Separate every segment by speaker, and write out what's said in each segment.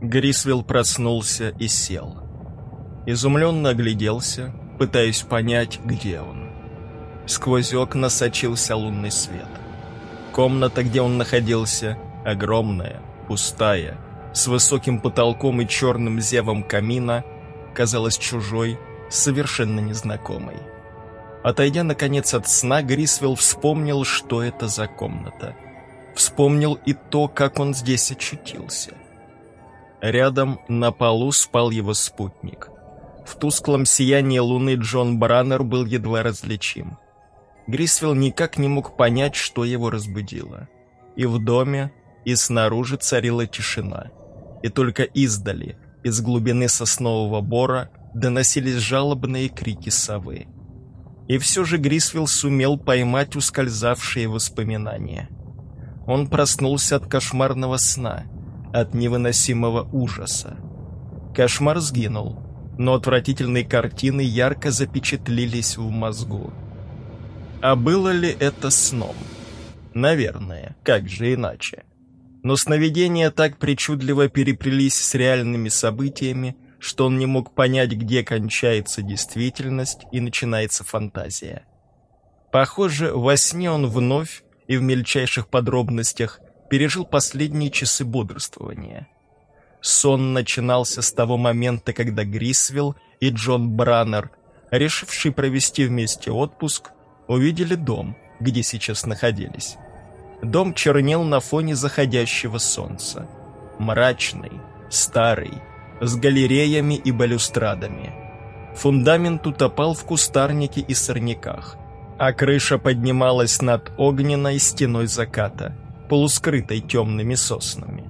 Speaker 1: Грисвелл проснулся и сел. Изумленно огляделся, пытаясь понять, где он. Сквозь окна сочился лунный свет. Комната, где он находился, огромная, пустая, с высоким потолком и черным зевом камина, казалась чужой, совершенно незнакомой. Отойдя, наконец, от сна, Грисвелл вспомнил, что это за комната. Вспомнил и то, как он здесь очутился — Рядом на полу спал его спутник. В тусклом сиянии луны Джон Браннер был едва различим. Грисвелл никак не мог понять, что его разбудило. И в доме, и снаружи царила тишина. И только издали, из глубины соснового бора, доносились жалобные крики совы. И все же Грисвелл сумел поймать ускользавшие воспоминания. Он проснулся от кошмарного сна — от невыносимого ужаса. Кошмар сгинул, но отвратительные картины ярко запечатлились в мозгу. А было ли это сном? Наверное, как же иначе? Но сновидения так причудливо переплелись с реальными событиями, что он не мог понять, где кончается действительность и начинается фантазия. Похоже, во сне он вновь и в мельчайших подробностях пережил последние часы бодрствования. Сон начинался с того момента, когда Грисвелл и Джон Браннер, решившие провести вместе отпуск, увидели дом, где сейчас находились. Дом чернел на фоне заходящего солнца. Мрачный, старый, с галереями и балюстрадами. Фундамент утопал в кустарнике и сорняках, а крыша поднималась над огненной стеной заката – полускрытой темными соснами.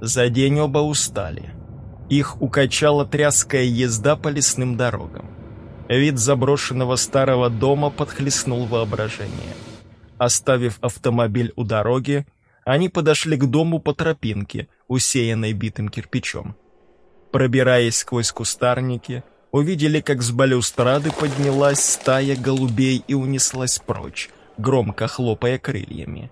Speaker 1: За день оба устали. Их укачала тряская езда по лесным дорогам. Вид заброшенного старого дома подхлестнул воображение. Оставив автомобиль у дороги, они подошли к дому по тропинке, усеянной битым кирпичом. Пробираясь сквозь кустарники, увидели, как с балюстрады поднялась стая голубей и унеслась прочь, громко хлопая крыльями.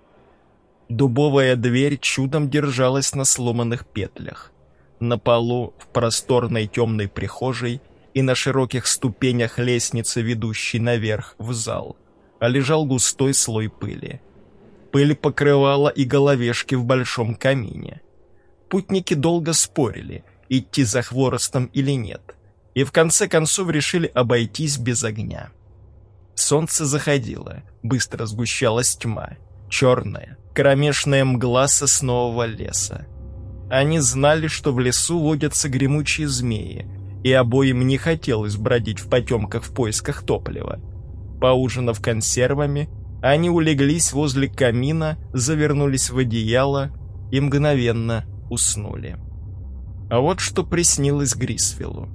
Speaker 1: Дубовая дверь чудом держалась на сломанных петлях. На полу, в просторной темной прихожей и на широких ступенях лестницы, ведущей наверх в зал, лежал густой слой пыли. Пыль покрывала и головешки в большом камине. Путники долго спорили, идти за хворостом или нет, и в конце концов решили обойтись без огня. Солнце заходило, быстро сгущалась тьма, черная, кромешная мгла соснового леса. Они знали, что в лесу водятся гремучие змеи, и обоим не хотелось бродить в потемках в поисках топлива. Поужинав консервами, они улеглись возле камина, завернулись в одеяло и мгновенно уснули. А вот что приснилось Грисвиллу.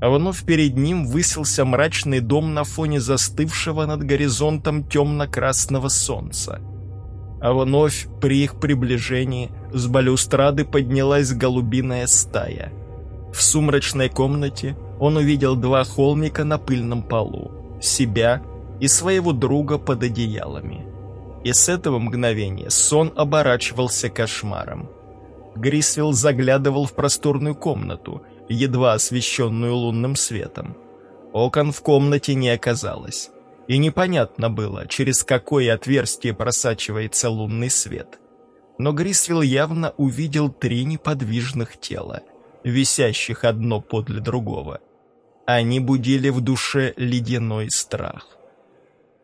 Speaker 1: А вновь перед ним высился мрачный дом на фоне застывшего над горизонтом темно-красного солнца – а вновь при их приближении с балюстрады поднялась голубиная стая. В сумрачной комнате он увидел два холмика на пыльном полу, себя и своего друга под одеялами. И с этого мгновения сон оборачивался кошмаром. Грисвелл заглядывал в просторную комнату, едва освещенную лунным светом. Окон в комнате не оказалось и непонятно было, через какое отверстие просачивается лунный свет. Но Грисвелл явно увидел три неподвижных тела, висящих одно подле другого. Они будили в душе ледяной страх.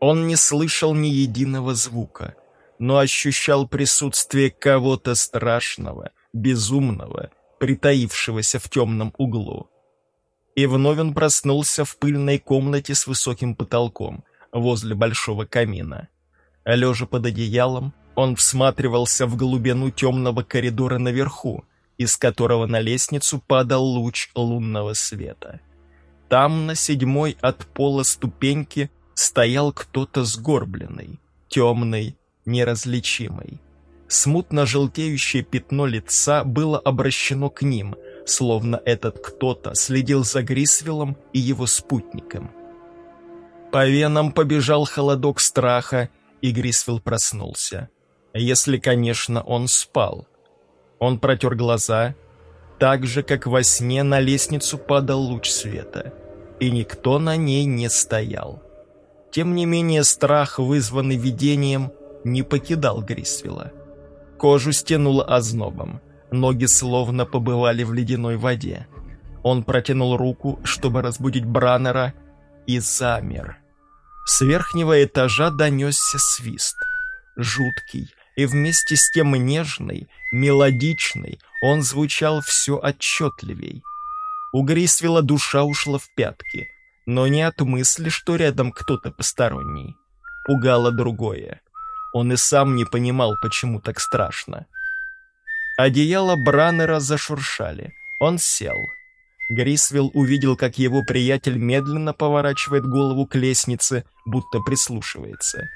Speaker 1: Он не слышал ни единого звука, но ощущал присутствие кого-то страшного, безумного, притаившегося в темном углу. И вновь он проснулся в пыльной комнате с высоким потолком, возле большого камина. Лежа под одеялом, он всматривался в глубину темного коридора наверху, из которого на лестницу падал луч лунного света. Там, на седьмой от пола ступеньки, стоял кто-то сгорбленный, темный, неразличимый. Смутно желтеющее пятно лица было обращено к ним, словно этот кто-то следил за Грисвеллом и его спутником. По венам побежал холодок страха, и Грисвелл проснулся. Если, конечно, он спал. Он протер глаза. Так же, как во сне на лестницу падал луч света, и никто на ней не стоял. Тем не менее, страх, вызванный видением, не покидал Грисвелла. Кожу стянуло ознобом, ноги словно побывали в ледяной воде. Он протянул руку, чтобы разбудить Браннера, и замер. С верхнего этажа донесся свист. Жуткий и вместе с тем нежный, мелодичный, он звучал все отчетливей. У Грисвелла душа ушла в пятки, но не от мысли, что рядом кто-то посторонний. Пугало другое. Он и сам не понимал, почему так страшно. Одеяло Браннера зашуршали. Он сел. Грисвелл увидел, как его приятель медленно поворачивает голову к лестнице, будто прислушивается.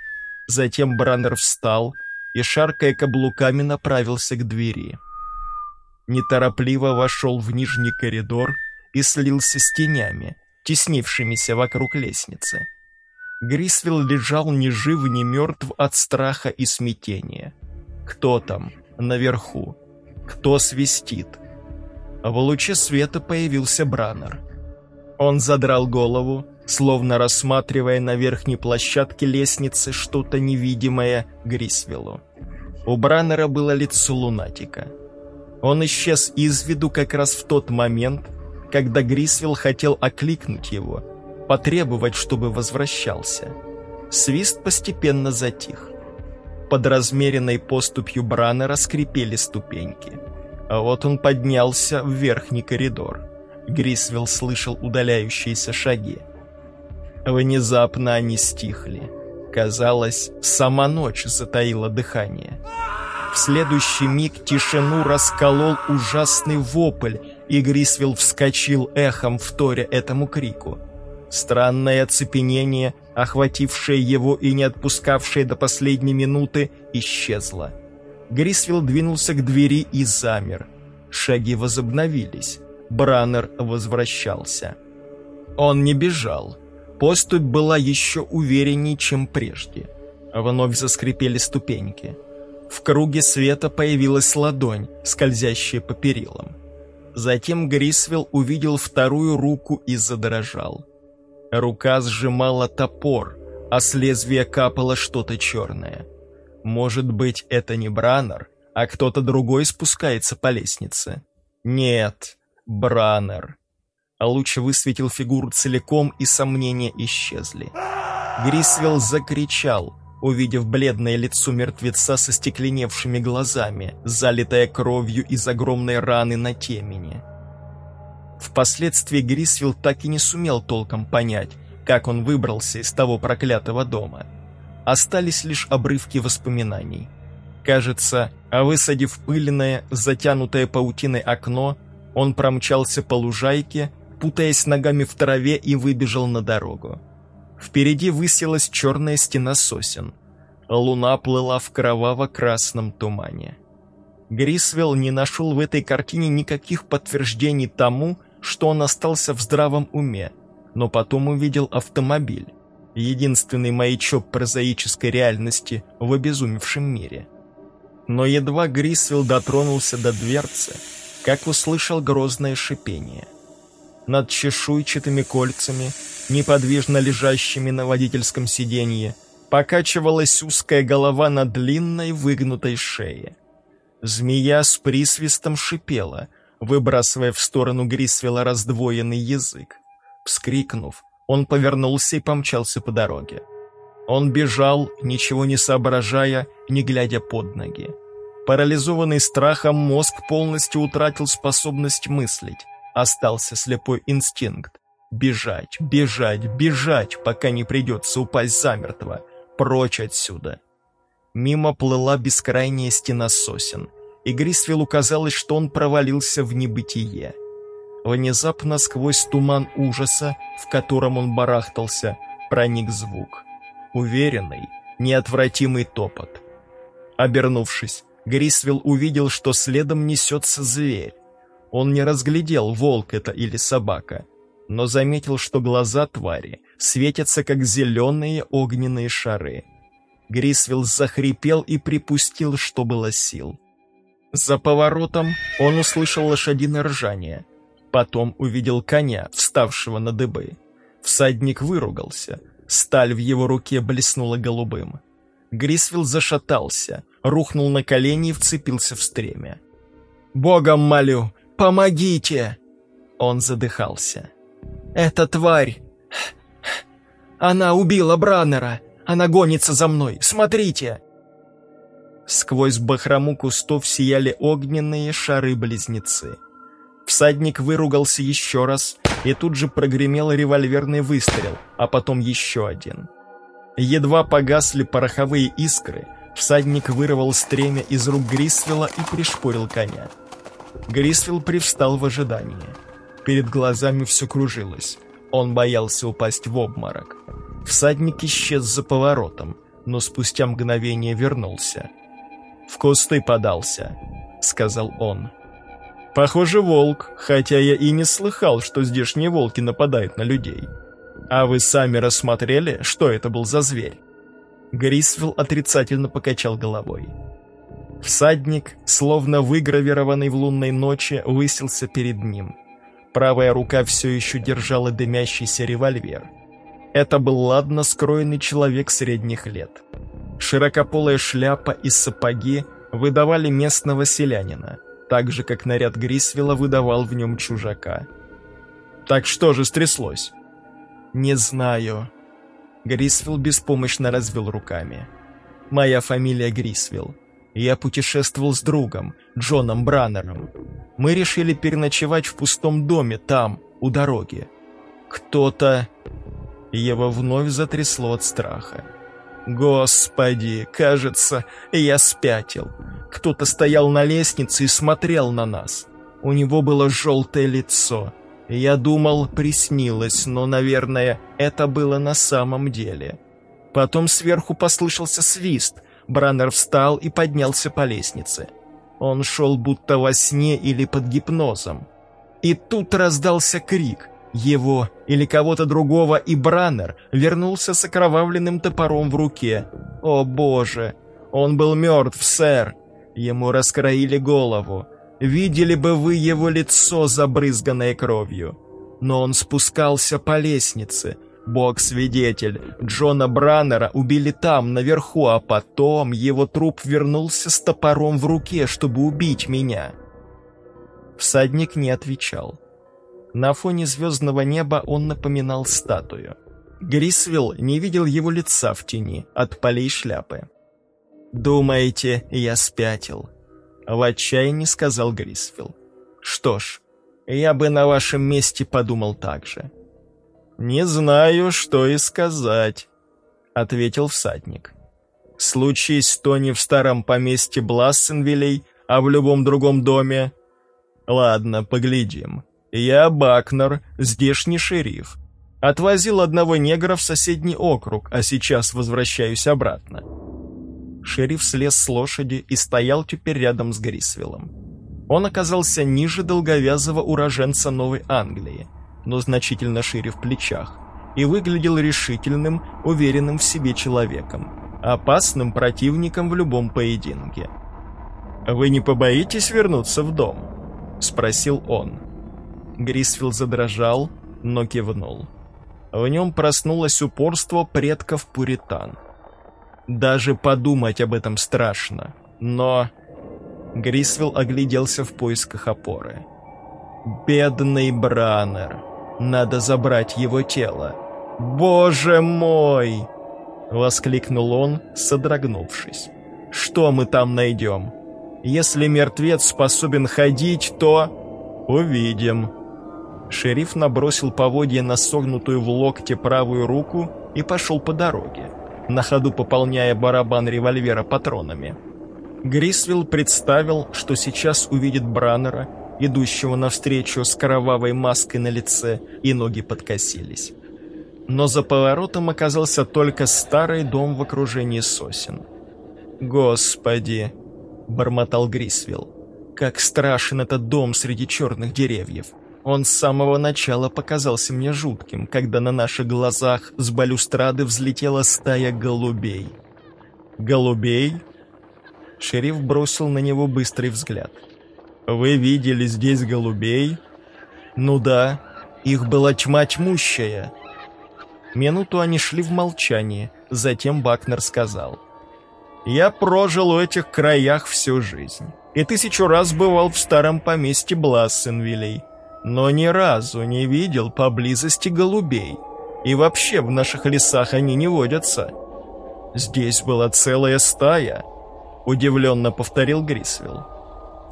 Speaker 1: Затем Браннер встал и, шаркая каблуками, направился к двери. Неторопливо вошел в нижний коридор и слился с тенями, теснившимися вокруг лестницы. Грисвелл лежал ни жив, ни мертв от страха и смятения. Кто там, наверху? Кто свистит? В луче света появился Браннер. Он задрал голову, словно рассматривая на верхней площадке лестницы что-то невидимое Грисвеллу. У Браннера было лицо лунатика. Он исчез из виду как раз в тот момент, когда Грисвелл хотел окликнуть его, потребовать, чтобы возвращался. Свист постепенно затих. Под размеренной поступью Браннера скрипели ступеньки. А вот он поднялся в верхний коридор. Грисвелл слышал удаляющиеся шаги. Внезапно они стихли. Казалось, сама ночь затаила дыхание. В следующий миг тишину расколол ужасный вопль, и Грисвелл вскочил эхом, вторя этому крику. Странное оцепенение, охватившее его и не отпускавшее до последней минуты, исчезло. Грисвелл двинулся к двери и замер. Шаги возобновились. Браннер возвращался. Он не бежал. Поступь была еще увереннее, чем прежде. Вновь заскрипели ступеньки. В круге света появилась ладонь, скользящая по перилам. Затем Грисвелл увидел вторую руку и задрожал. Рука сжимала топор, а с лезвия капало что-то черное. Может быть, это не Браннер, а кто-то другой спускается по лестнице? Нет, Браннер. Лучше высветил фигуру целиком, и сомнения исчезли. Грисвелл закричал, увидев бледное лицо мертвеца со стекленевшими глазами, залитое кровью из огромной раны на темени. Впоследствии Грисвилл так и не сумел толком понять, как он выбрался из того проклятого дома. Остались лишь обрывки воспоминаний. Кажется, высадив пыльное, затянутое паутиной окно, он промчался по лужайке, путаясь ногами в траве и выбежал на дорогу. Впереди высилась черная стена сосен. Луна плыла в кроваво-красном тумане. Грисвелл не нашел в этой картине никаких подтверждений тому, что он остался в здравом уме, но потом увидел автомобиль, единственный маячок прозаической реальности в обезумевшем мире. Но едва Грисвелл дотронулся до дверцы, как услышал грозное шипение. Над чешуйчатыми кольцами, неподвижно лежащими на водительском сиденье, покачивалась узкая голова на длинной выгнутой шее. Змея с присвистом шипела — выбрасывая в сторону Грисвелла раздвоенный язык. Вскрикнув, он повернулся и помчался по дороге. Он бежал, ничего не соображая, не глядя под ноги. Парализованный страхом мозг полностью утратил способность мыслить. Остался слепой инстинкт. Бежать, бежать, бежать, пока не придется упасть замертво. Прочь отсюда. Мимо плыла бескрайняя стена сосен — и Грисвеллу казалось, что он провалился в небытие. Внезапно сквозь туман ужаса, в котором он барахтался, проник звук. Уверенный, неотвратимый топот. Обернувшись, Грисвелл увидел, что следом несется зверь. Он не разглядел, волк это или собака, но заметил, что глаза твари светятся, как зеленые огненные шары. Грисвелл захрипел и припустил, что было сил. За поворотом он услышал лошадиное ржание. Потом увидел коня, вставшего на дыбы. Всадник выругался. Сталь в его руке блеснула голубым. Грисвилл зашатался, рухнул на колени и вцепился в стремя. «Богом молю, помогите!» Он задыхался. «Эта тварь! Она убила Браннера! Она гонится за мной! Смотрите!» Сквозь бахрому кустов сияли огненные шары-близнецы. Всадник выругался еще раз, и тут же прогремел револьверный выстрел, а потом еще один. Едва погасли пороховые искры, всадник вырвал стремя из рук Грисвелла и пришпорил коня. Грисвелл привстал в ожидании. Перед глазами все кружилось. Он боялся упасть в обморок. Всадник исчез за поворотом, но спустя мгновение вернулся. «В кусты подался», — сказал он. «Похоже, волк, хотя я и не слыхал, что здешние волки нападают на людей. А вы сами рассмотрели, что это был за зверь?» Грисвелл отрицательно покачал головой. Всадник, словно выгравированный в лунной ночи, высился перед ним. Правая рука все еще держала дымящийся револьвер. Это был ладно скроенный человек средних лет. Широкополая шляпа и сапоги выдавали местного селянина, так же, как наряд Грисвелла выдавал в нем чужака. «Так что же стряслось?» «Не знаю». Грисвелл беспомощно развел руками. «Моя фамилия Грисвелл. Я путешествовал с другом, Джоном Браннером. Мы решили переночевать в пустом доме там, у дороги. Кто-то... Его вновь затрясло от страха. Господи, кажется, я спятил. Кто-то стоял на лестнице и смотрел на нас. У него было желтое лицо. Я думал, приснилось, но, наверное, это было на самом деле. Потом сверху послышался свист — Браннер встал и поднялся по лестнице. Он шел будто во сне или под гипнозом. И тут раздался крик. Его или кого-то другого, и Браннер вернулся с окровавленным топором в руке. О боже! Он был мертв, сэр! Ему раскроили голову. Видели бы вы его лицо, забрызганное кровью. Но он спускался по лестнице, Бог-свидетель, Джона Браннера убили там, наверху, а потом его труп вернулся с топором в руке, чтобы убить меня. Всадник не отвечал. На фоне звездного неба он напоминал статую. Грисвилл не видел его лица в тени от полей шляпы. «Думаете, я спятил?» В отчаянии сказал Грисвилл. «Что ж, я бы на вашем месте подумал так же». «Не знаю, что и сказать», — ответил всадник. «Случись то не в старом поместье Блассенвилей, а в любом другом доме. Ладно, поглядим. Я Бакнер, здешний шериф. Отвозил одного негра в соседний округ, а сейчас возвращаюсь обратно». Шериф слез с лошади и стоял теперь рядом с Грисвиллом. Он оказался ниже долговязого уроженца Новой Англии — но значительно шире в плечах, и выглядел решительным, уверенным в себе человеком, опасным противником в любом поединке. «Вы не побоитесь вернуться в дом?» — спросил он. Грисфилд задрожал, но кивнул. В нем проснулось упорство предков пуритан. Даже подумать об этом страшно, но... Грисвелл огляделся в поисках опоры. «Бедный Браннер!» Надо забрать его тело. «Боже мой!» — воскликнул он, содрогнувшись. «Что мы там найдем? Если мертвец способен ходить, то...» «Увидим». Шериф набросил поводья на согнутую в локте правую руку и пошел по дороге, на ходу пополняя барабан револьвера патронами. Грисвилл представил, что сейчас увидит Браннера идущего навстречу с кровавой маской на лице, и ноги подкосились. Но за поворотом оказался только старый дом в окружении сосен. «Господи!» — бормотал Грисвилл. «Как страшен этот дом среди черных деревьев!» Он с самого начала показался мне жутким, когда на наших глазах с балюстрады взлетела стая голубей. «Голубей?» Шериф бросил на него быстрый взгляд. «Вы видели здесь голубей?» «Ну да, их была тьма тьмущая». Минуту они шли в молчании, затем Бакнер сказал. «Я прожил в этих краях всю жизнь, и тысячу раз бывал в старом поместье Блассенвилей, но ни разу не видел поблизости голубей, и вообще в наших лесах они не водятся. Здесь была целая стая», — удивленно повторил Грисвелл.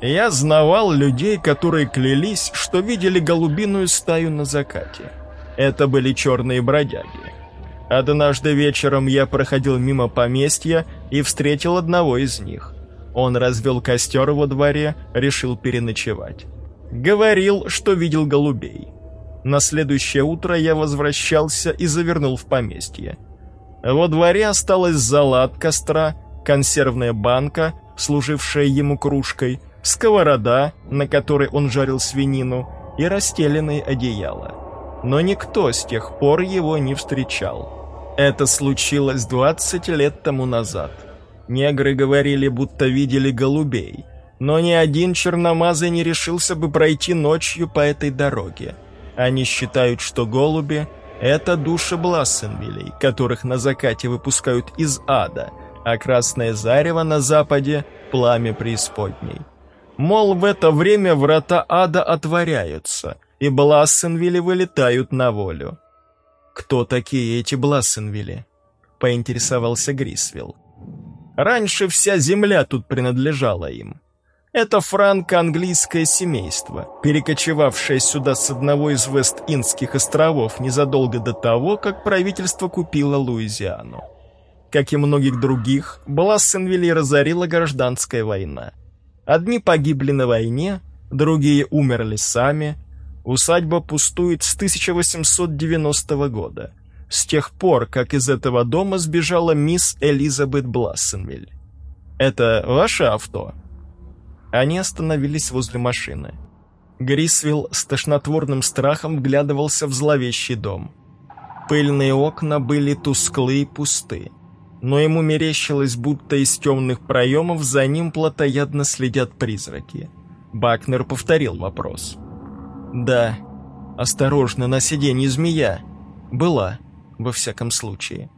Speaker 1: Я знавал людей, которые клялись, что видели голубиную стаю на закате. Это были черные бродяги. Однажды вечером я проходил мимо поместья и встретил одного из них. Он развел костер во дворе, решил переночевать. Говорил, что видел голубей. На следующее утро я возвращался и завернул в поместье. Во дворе осталась зала от костра, консервная банка, служившая ему кружкой, сковорода, на которой он жарил свинину, и расстеленные одеяла. Но никто с тех пор его не встречал. Это случилось 20 лет тому назад. Негры говорили, будто видели голубей, но ни один черномазый не решился бы пройти ночью по этой дороге. Они считают, что голуби — это души Блассенвилей, которых на закате выпускают из ада, а красное зарево на западе — пламя преисподней. Мол, в это время врата ада отворяются, и Блассенвилли вылетают на волю. «Кто такие эти Блассенвилли?» — поинтересовался Грисвилл. «Раньше вся земля тут принадлежала им. Это франко-английское семейство, перекочевавшее сюда с одного из Вест-Индских островов незадолго до того, как правительство купило Луизиану. Как и многих других, Блассенвилли разорила гражданская война. Одни погибли на войне, другие умерли сами. Усадьба пустует с 1890 года, с тех пор, как из этого дома сбежала мисс Элизабет Блассенвиль. «Это ваше авто?» Они остановились возле машины. Грисвилл с тошнотворным страхом вглядывался в зловещий дом. Пыльные окна были тусклые и пусты но ему мерещилось, будто из темных проемов за ним плотоядно следят призраки. Бакнер повторил вопрос. «Да, осторожно, на сиденье змея. Была, во всяком случае».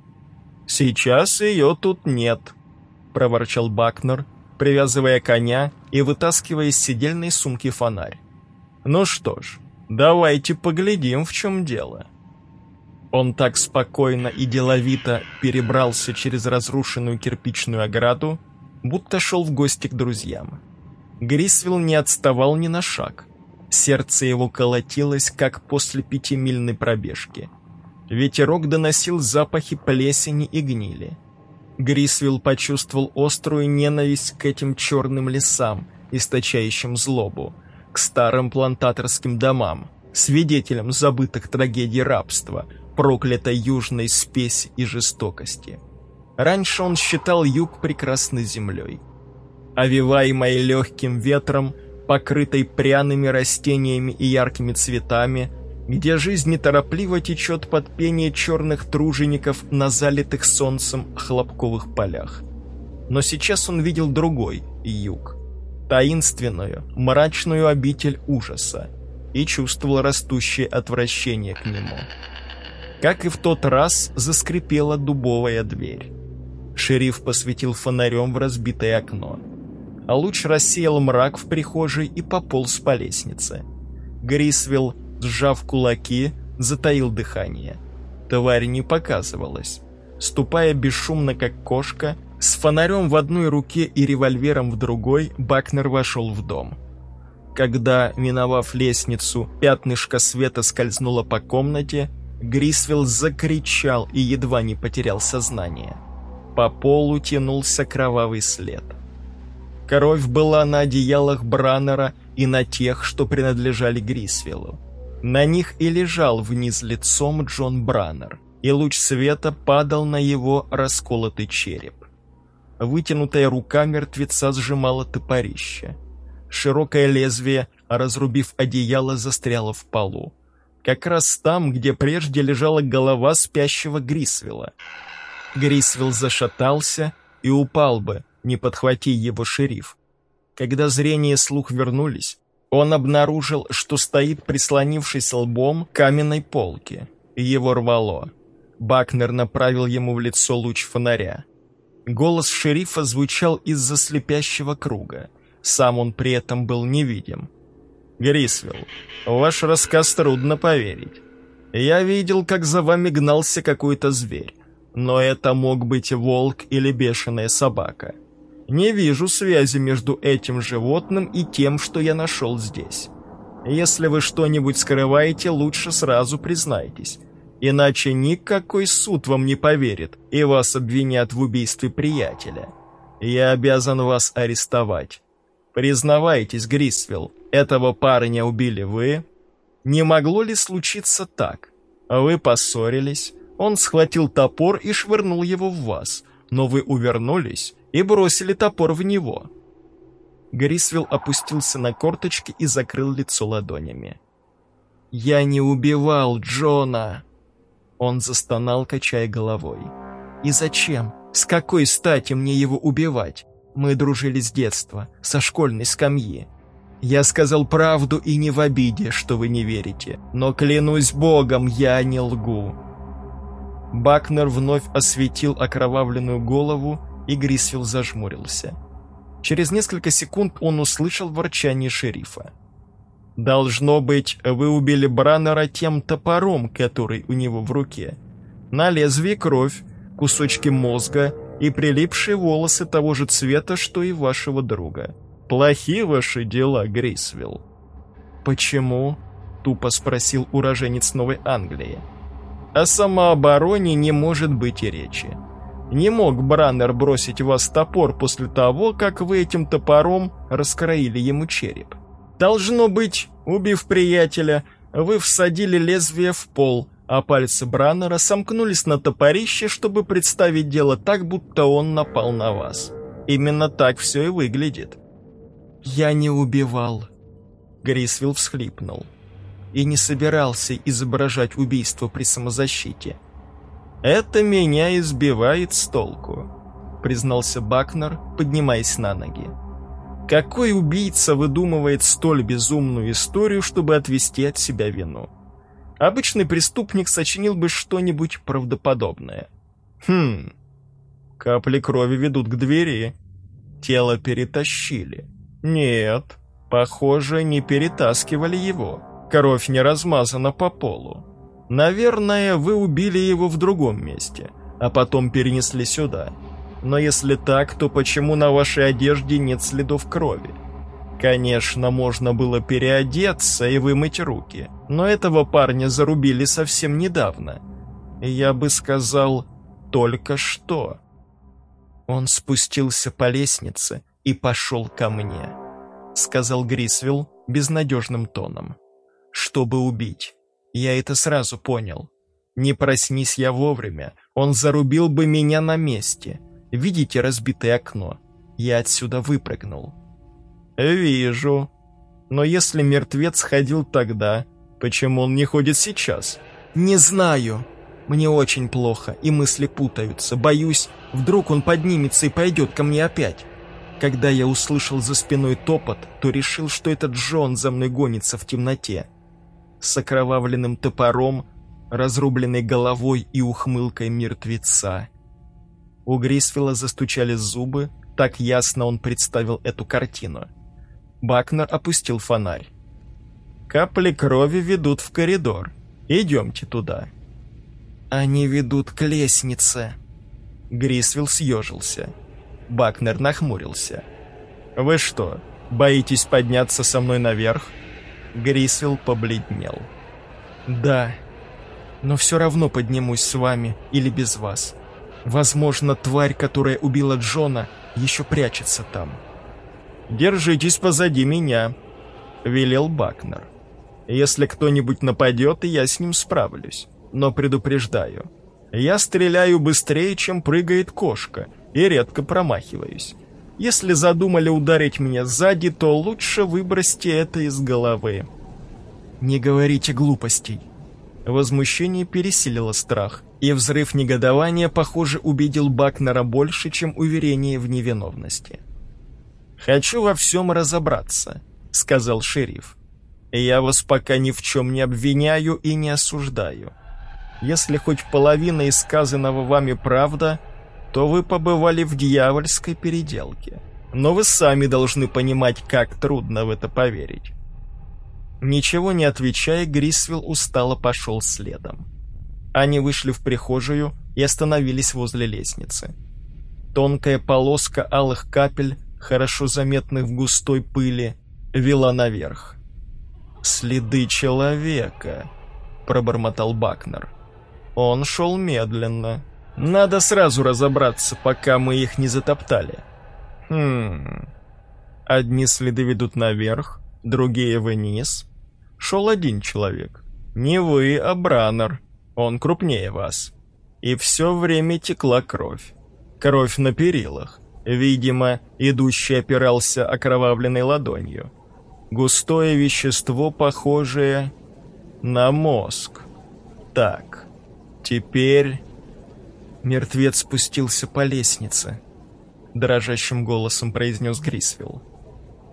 Speaker 1: «Сейчас ее тут нет», — проворчал Бакнер, привязывая коня и вытаскивая из сидельной сумки фонарь. «Ну что ж, давайте поглядим, в чем дело». Он так спокойно и деловито перебрался через разрушенную кирпичную ограду, будто шел в гости к друзьям. Грисвилл не отставал ни на шаг. Сердце его колотилось, как после пятимильной пробежки. Ветерок доносил запахи плесени и гнили. Грисвилл почувствовал острую ненависть к этим черным лесам, источающим злобу, к старым плантаторским домам, свидетелям забытых трагедий рабства – проклятой южной спеси и жестокости. Раньше он считал юг прекрасной землей. Овиваемой легким ветром, покрытой пряными растениями и яркими цветами, где жизнь неторопливо течет под пение черных тружеников на залитых солнцем хлопковых полях. Но сейчас он видел другой юг, таинственную, мрачную обитель ужаса, и чувствовал растущее отвращение к нему. Как и в тот раз, заскрипела дубовая дверь. Шериф посветил фонарем в разбитое окно. А луч рассеял мрак в прихожей и пополз по лестнице. Грисвелл, сжав кулаки, затаил дыхание. Тварь не показывалась. Ступая бесшумно, как кошка, с фонарем в одной руке и револьвером в другой, Бакнер вошел в дом. Когда, миновав лестницу, пятнышко света скользнуло по комнате, Грисвелл закричал и едва не потерял сознание. По полу тянулся кровавый след. Кровь была на одеялах Браннера и на тех, что принадлежали Грисвеллу. На них и лежал вниз лицом Джон Браннер, и луч света падал на его расколотый череп. Вытянутая рука мертвеца сжимала топорище. Широкое лезвие, разрубив одеяло, застряло в полу как раз там, где прежде лежала голова спящего Грисвелла. Грисвелл зашатался и упал бы, не подхвати его шериф. Когда зрение и слух вернулись, он обнаружил, что стоит прислонившись лбом к каменной полке. Его рвало. Бакнер направил ему в лицо луч фонаря. Голос шерифа звучал из-за слепящего круга. Сам он при этом был невидим. «Грисвелл, в ваш рассказ трудно поверить. Я видел, как за вами гнался какой-то зверь, но это мог быть волк или бешеная собака. Не вижу связи между этим животным и тем, что я нашел здесь. Если вы что-нибудь скрываете, лучше сразу признайтесь, иначе никакой суд вам не поверит и вас обвинят в убийстве приятеля. Я обязан вас арестовать. Признавайтесь, Грисвелл, этого парня убили вы, не могло ли случиться так? Вы поссорились, он схватил топор и швырнул его в вас, но вы увернулись и бросили топор в него. Грисвелл опустился на корточки и закрыл лицо ладонями. «Я не убивал Джона!» Он застонал, качая головой. «И зачем? С какой стати мне его убивать? Мы дружили с детства, со школьной скамьи. Я сказал правду и не в обиде, что вы не верите, но клянусь Богом, я не лгу». Бакнер вновь осветил окровавленную голову, и Грисфилл зажмурился. Через несколько секунд он услышал ворчание шерифа. «Должно быть, вы убили Браннера тем топором, который у него в руке. На лезвии кровь, кусочки мозга и прилипшие волосы того же цвета, что и вашего друга. Плохи ваши дела, Грейсвилл». «Почему?» — тупо спросил уроженец Новой Англии. «О самообороне не может быть и речи. Не мог Браннер бросить вас топор после того, как вы этим топором раскроили ему череп. Должно быть, убив приятеля, вы всадили лезвие в пол, а пальцы Браннера сомкнулись на топорище, чтобы представить дело так, будто он напал на вас. Именно так все и выглядит. «Я не убивал», — Грисвилл всхлипнул. «И не собирался изображать убийство при самозащите». «Это меня избивает с толку», — признался Бакнер, поднимаясь на ноги. «Какой убийца выдумывает столь безумную историю, чтобы отвести от себя вину? Обычный преступник сочинил бы что-нибудь правдоподобное. Хм, капли крови ведут к двери. Тело перетащили. Нет, похоже, не перетаскивали его. Кровь не размазана по полу. Наверное, вы убили его в другом месте, а потом перенесли сюда. Но если так, то почему на вашей одежде нет следов крови? Конечно, можно было переодеться и вымыть руки, но этого парня зарубили совсем недавно. Я бы сказал, только что. Он спустился по лестнице и пошел ко мне», — сказал Грисвилл безнадежным тоном. «Чтобы убить. Я это сразу понял. Не проснись я вовремя, он зарубил бы меня на месте. Видите разбитое окно? Я отсюда выпрыгнул». «Вижу. Но если мертвец ходил тогда, почему он не ходит сейчас?» «Не знаю. Мне очень плохо, и мысли путаются. Боюсь, вдруг он поднимется и пойдет ко мне опять. Когда я услышал за спиной топот, то решил, что это Джон за мной гонится в темноте. С окровавленным топором, разрубленной головой и ухмылкой мертвеца. У Грисфилла застучали зубы, так ясно он представил эту картину. Бакнер опустил фонарь. «Капли крови ведут в коридор. Идемте туда». «Они ведут к лестнице». Грисвилл съежился. Бакнер нахмурился. «Вы что, боитесь подняться со мной наверх?» Грисвилл побледнел. «Да, но все равно поднимусь с вами или без вас. Возможно, тварь, которая убила Джона, еще прячется там». «Держитесь позади меня», — велел Бакнер. «Если кто-нибудь нападет, я с ним справлюсь. Но предупреждаю, я стреляю быстрее, чем прыгает кошка, и редко промахиваюсь. Если задумали ударить меня сзади, то лучше выбросьте это из головы. Не говорите глупостей. Возмущение пересилило страх, И взрыв негодования, похоже, убедил Бакнера больше, чем уверение в невиновности. «Хочу во всем разобраться», — сказал шериф. «Я вас пока ни в чем не обвиняю и не осуждаю. Если хоть половина из сказанного вами правда, то вы побывали в дьявольской переделке. Но вы сами должны понимать, как трудно в это поверить». Ничего не отвечая, Грисвилл устало пошел следом. Они вышли в прихожую и остановились возле лестницы. Тонкая полоска алых капель хорошо заметных в густой пыли, вела наверх. «Следы человека», — пробормотал Бакнер. Он шел медленно. «Надо сразу разобраться, пока мы их не затоптали». «Хм...» Одни следы ведут наверх, другие вниз. Шел один человек. Не вы, а Браннер. Он крупнее вас. И все время текла кровь. Кровь на перилах. Видимо, идущий опирался окровавленной ладонью. Густое вещество, похожее на мозг. Так, теперь... Мертвец спустился по лестнице. Дрожащим голосом произнес Грисвилл.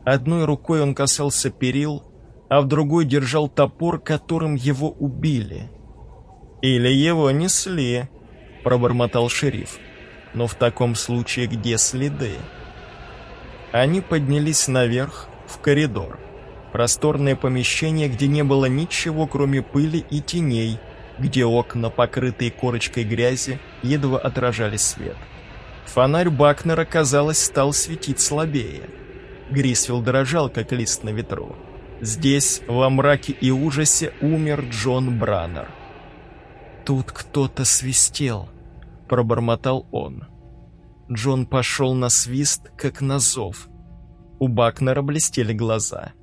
Speaker 1: Одной рукой он касался перил, а в другой держал топор, которым его убили. «Или его несли», — пробормотал шериф но в таком случае где следы? Они поднялись наверх, в коридор. Просторное помещение, где не было ничего, кроме пыли и теней, где окна, покрытые корочкой грязи, едва отражали свет. Фонарь Бакнера, казалось, стал светить слабее. Грисфилд дрожал, как лист на ветру. Здесь, во мраке и ужасе, умер Джон Браннер. Тут кто-то свистел пробормотал он. Джон пошел на свист, как на зов. У Бакнера блестели глаза.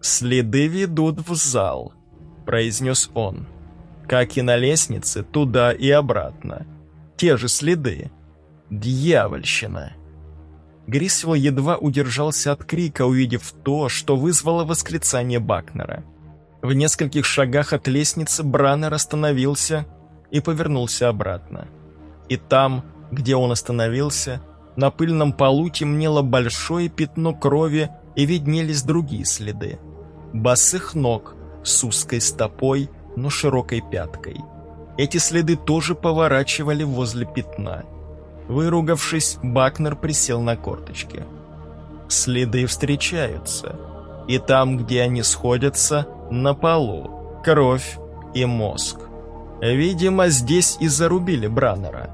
Speaker 1: «Следы ведут в зал», — произнес он. «Как и на лестнице, туда и обратно. Те же следы. Дьявольщина». Грисвелл едва удержался от крика, увидев то, что вызвало восклицание Бакнера. В нескольких шагах от лестницы Браннер остановился и повернулся обратно и там, где он остановился, на пыльном полу темнело большое пятно крови и виднелись другие следы. Босых ног с узкой стопой, но широкой пяткой. Эти следы тоже поворачивали возле пятна. Выругавшись, Бакнер присел на корточки. Следы встречаются. И там, где они сходятся, на полу, кровь и мозг. Видимо, здесь и зарубили Браннера.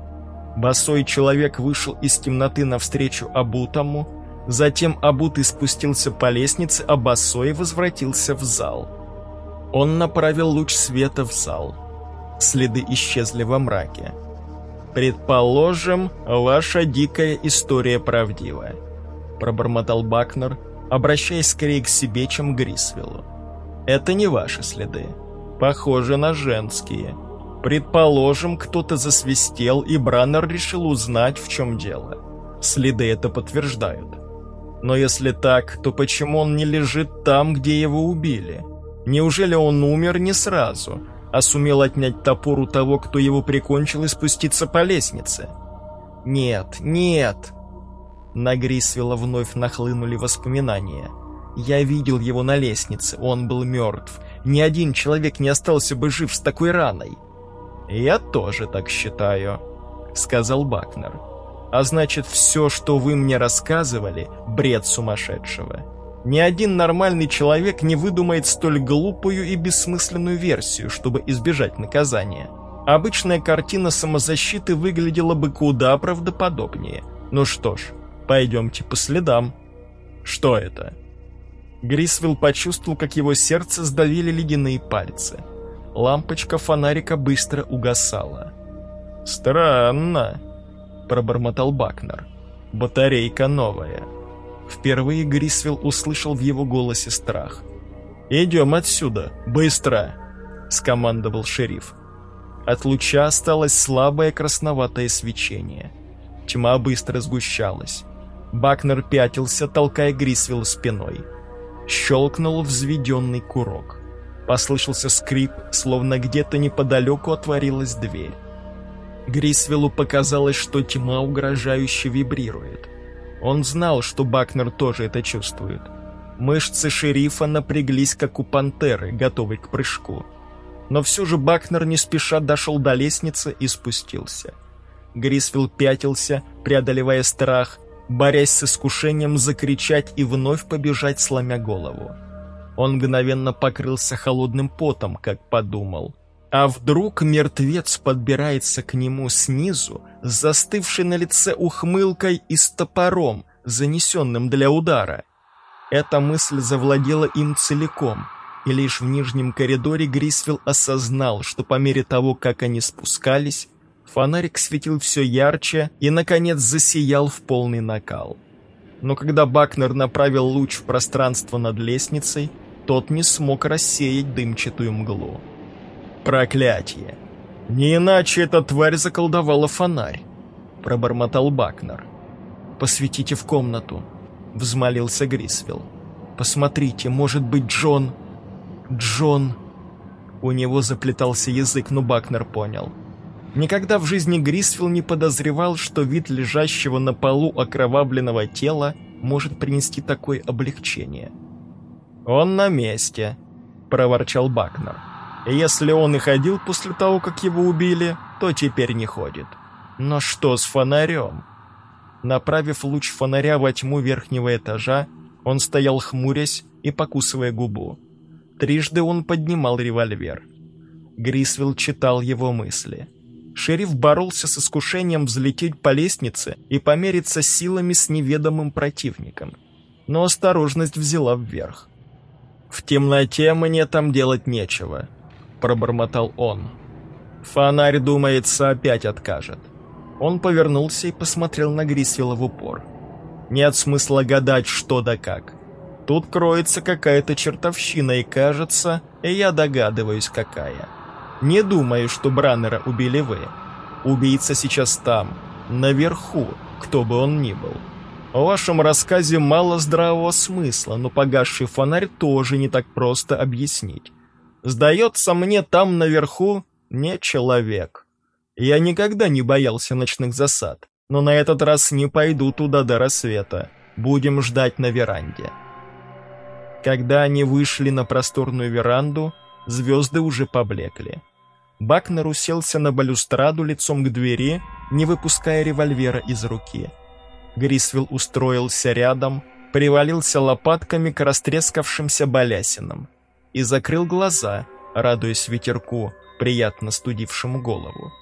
Speaker 1: Босой человек вышел из темноты навстречу Абутому, затем Абутый спустился по лестнице, а Босой возвратился в зал. Он направил луч света в зал. Следы исчезли во мраке. «Предположим, ваша дикая история правдива», — пробормотал Бакнер, обращаясь скорее к себе, чем к Грисвеллу. «Это не ваши следы. Похожи на женские». Предположим, кто-то засвистел, и Браннер решил узнать, в чем дело. Следы это подтверждают. Но если так, то почему он не лежит там, где его убили? Неужели он умер не сразу, а сумел отнять топор у того, кто его прикончил и спуститься по лестнице? Нет, нет. На Грисвелла вновь нахлынули воспоминания. Я видел его на лестнице, он был мертв. Ни один человек не остался бы жив с такой раной. «Я тоже так считаю», — сказал Бакнер. «А значит, все, что вы мне рассказывали, бред сумасшедшего. Ни один нормальный человек не выдумает столь глупую и бессмысленную версию, чтобы избежать наказания. Обычная картина самозащиты выглядела бы куда правдоподобнее. Ну что ж, пойдемте по следам». «Что это?» Грисвилл почувствовал, как его сердце сдавили ледяные пальцы. Лампочка фонарика быстро угасала. «Странно», — пробормотал Бакнер. «Батарейка новая». Впервые Грисвелл услышал в его голосе страх. «Идем отсюда, быстро!» — скомандовал шериф. От луча осталось слабое красноватое свечение. Тьма быстро сгущалась. Бакнер пятился, толкая Грисвелла спиной. Щелкнул взведенный курок. Послышался скрип, словно где-то неподалеку отворилась дверь. Грисвеллу показалось, что тьма угрожающе вибрирует. Он знал, что Бакнер тоже это чувствует. Мышцы шерифа напряглись, как у пантеры, готовой к прыжку. Но все же Бакнер не спеша дошел до лестницы и спустился. Грисвелл пятился, преодолевая страх, борясь с искушением закричать и вновь побежать, сломя голову. Он мгновенно покрылся холодным потом, как подумал. А вдруг мертвец подбирается к нему снизу, застывший на лице ухмылкой и с топором, занесенным для удара. Эта мысль завладела им целиком, и лишь в нижнем коридоре Грисвелл осознал, что по мере того, как они спускались, фонарик светил все ярче и, наконец, засиял в полный накал. Но когда Бакнер направил луч в пространство над лестницей, тот не смог рассеять дымчатую мглу. «Проклятие! Не иначе эта тварь заколдовала фонарь!» — пробормотал Бакнер. «Посветите в комнату», — взмолился Грисвелл. «Посмотрите, может быть, Джон...» «Джон...» У него заплетался язык, но Бакнер понял. Никогда в жизни Грисвелл не подозревал, что вид лежащего на полу окровавленного тела может принести такое облегчение — «Он на месте», — проворчал Бакнер. «Если он и ходил после того, как его убили, то теперь не ходит. Но что с фонарем?» Направив луч фонаря во тьму верхнего этажа, он стоял хмурясь и покусывая губу. Трижды он поднимал револьвер. Грисвелл читал его мысли. Шериф боролся с искушением взлететь по лестнице и помериться силами с неведомым противником. Но осторожность взяла вверх. «В темноте мне там делать нечего», — пробормотал он. «Фонарь, думается, опять откажет». Он повернулся и посмотрел на Грисвелла в упор. «Нет смысла гадать, что да как. Тут кроется какая-то чертовщина, и кажется, и я догадываюсь, какая. Не думаю, что Браннера убили вы. Убийца сейчас там, наверху, кто бы он ни был». В вашем рассказе мало здравого смысла, но погасший фонарь тоже не так просто объяснить. Сдается мне, там наверху не человек. Я никогда не боялся ночных засад, но на этот раз не пойду туда до рассвета. Будем ждать на веранде. Когда они вышли на просторную веранду, звезды уже поблекли. Бакнер уселся на балюстраду лицом к двери, не выпуская револьвера из руки – Грисвилл устроился рядом, привалился лопатками к растрескавшимся балясинам и закрыл глаза, радуясь ветерку, приятно студившему голову.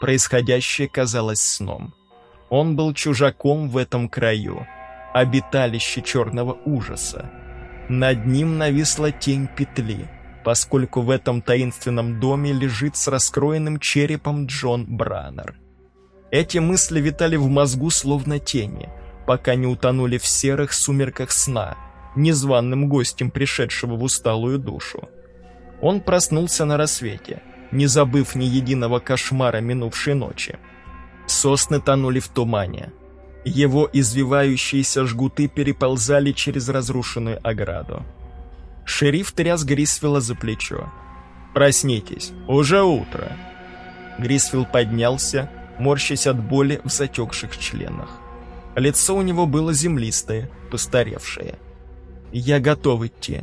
Speaker 1: Происходящее казалось сном. Он был чужаком в этом краю, обиталище черного ужаса. Над ним нависла тень петли, поскольку в этом таинственном доме лежит с раскроенным черепом Джон Браннер. Эти мысли витали в мозгу словно тени, пока не утонули в серых сумерках сна, незваным гостем пришедшего в усталую душу. Он проснулся на рассвете, не забыв ни единого кошмара минувшей ночи. Сосны тонули в тумане. Его извивающиеся жгуты переползали через разрушенную ограду. Шериф тряс Грисвелла за плечо. «Проснитесь, уже утро!» Грисвелл поднялся, морщась от боли в затекших членах. Лицо у него было землистое, постаревшее. «Я готов идти».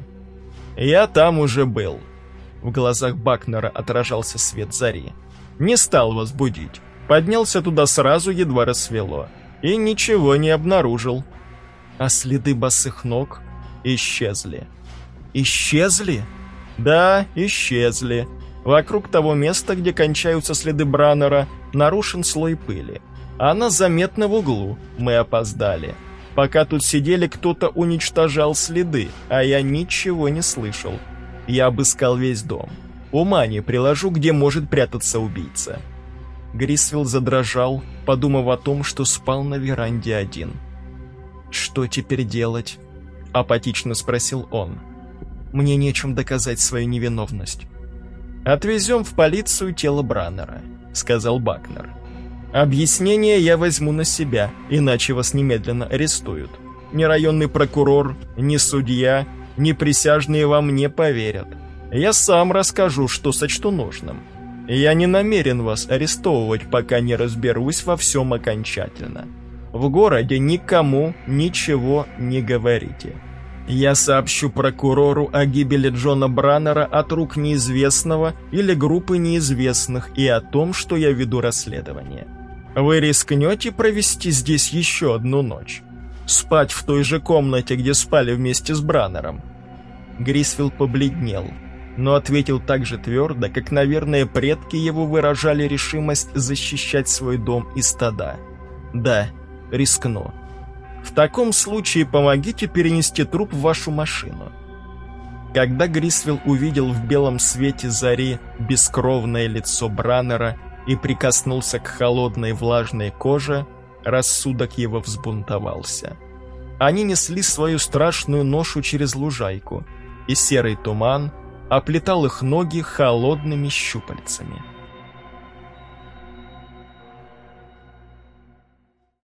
Speaker 1: «Я там уже был». В глазах Бакнера отражался свет зари. «Не стал вас будить. Поднялся туда сразу, едва рассвело. И ничего не обнаружил». А следы босых ног исчезли. «Исчезли?» «Да, исчезли. Вокруг того места, где кончаются следы Браннера, нарушен слой пыли. Она заметна в углу, мы опоздали. Пока тут сидели, кто-то уничтожал следы, а я ничего не слышал. Я обыскал весь дом. Ума не приложу, где может прятаться убийца. Грисвилл задрожал, подумав о том, что спал на веранде один. «Что теперь делать?» — апатично спросил он. «Мне нечем доказать свою невиновность». «Отвезем в полицию тело Браннера», — сказал Бакнер. «Объяснение я возьму на себя, иначе вас немедленно арестуют. Ни районный прокурор, ни судья, ни присяжные вам не поверят. Я сам расскажу, что сочту нужным. Я не намерен вас арестовывать, пока не разберусь во всем окончательно. В городе никому ничего не говорите. Я сообщу прокурору о гибели Джона Браннера от рук неизвестного или группы неизвестных и о том, что я веду расследование. Вы рискнете провести здесь еще одну ночь? Спать в той же комнате, где спали вместе с Браннером?» Грисфилл побледнел, но ответил так же твердо, как, наверное, предки его выражали решимость защищать свой дом и стада. «Да, рискну». В таком случае помогите перенести труп в вашу машину. Когда Грисвелл увидел в белом свете зари бескровное лицо Браннера и прикоснулся к холодной влажной коже, рассудок его взбунтовался. Они несли свою страшную ношу через лужайку, и серый туман оплетал их ноги холодными щупальцами.